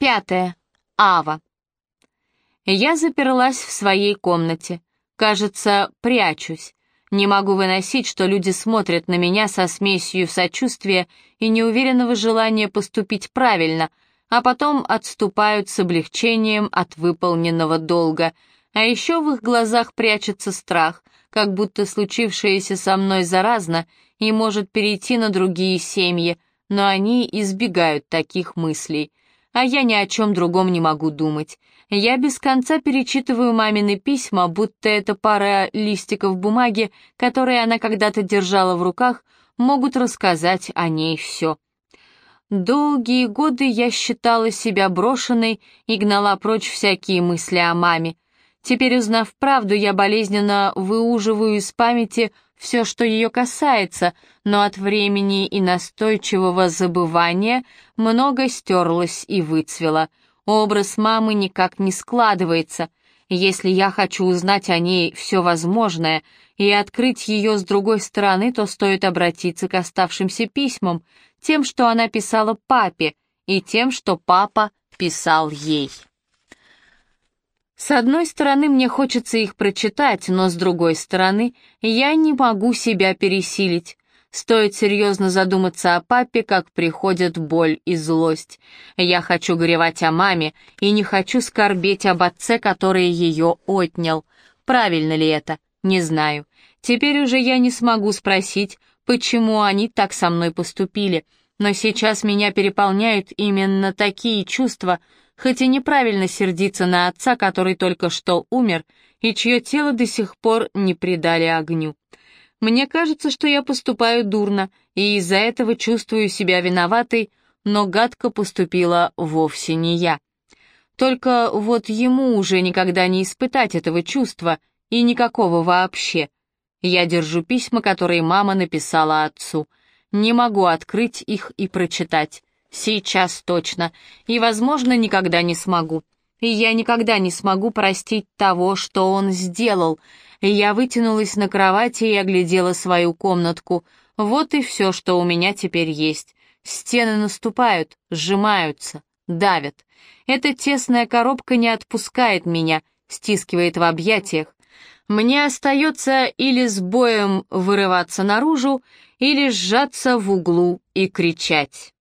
Пятое. Ава. Я заперлась в своей комнате. Кажется, прячусь. Не могу выносить, что люди смотрят на меня со смесью сочувствия и неуверенного желания поступить правильно, а потом отступают с облегчением от выполненного долга. А еще в их глазах прячется страх, как будто случившееся со мной заразно и может перейти на другие семьи, но они избегают таких мыслей. А я ни о чем другом не могу думать. Я без конца перечитываю мамины письма, будто это пара листиков бумаги, которые она когда-то держала в руках, могут рассказать о ней все. Долгие годы я считала себя брошенной и гнала прочь всякие мысли о маме. Теперь, узнав правду, я болезненно выуживаю из памяти все, что ее касается, но от времени и настойчивого забывания много стерлось и выцвело. Образ мамы никак не складывается. Если я хочу узнать о ней все возможное и открыть ее с другой стороны, то стоит обратиться к оставшимся письмам, тем, что она писала папе, и тем, что папа писал ей. С одной стороны, мне хочется их прочитать, но с другой стороны, я не могу себя пересилить. Стоит серьезно задуматься о папе, как приходят боль и злость. Я хочу горевать о маме и не хочу скорбеть об отце, который ее отнял. Правильно ли это? Не знаю. Теперь уже я не смогу спросить, почему они так со мной поступили, но сейчас меня переполняют именно такие чувства, хоть и неправильно сердиться на отца, который только что умер, и чье тело до сих пор не предали огню. Мне кажется, что я поступаю дурно, и из-за этого чувствую себя виноватой, но гадко поступила вовсе не я. Только вот ему уже никогда не испытать этого чувства, и никакого вообще. Я держу письма, которые мама написала отцу. Не могу открыть их и прочитать. Сейчас точно. И, возможно, никогда не смогу. И я никогда не смогу простить того, что он сделал. Я вытянулась на кровати и оглядела свою комнатку. Вот и все, что у меня теперь есть. Стены наступают, сжимаются, давят. Эта тесная коробка не отпускает меня, стискивает в объятиях. Мне остается или с боем вырываться наружу, или сжаться в углу и кричать.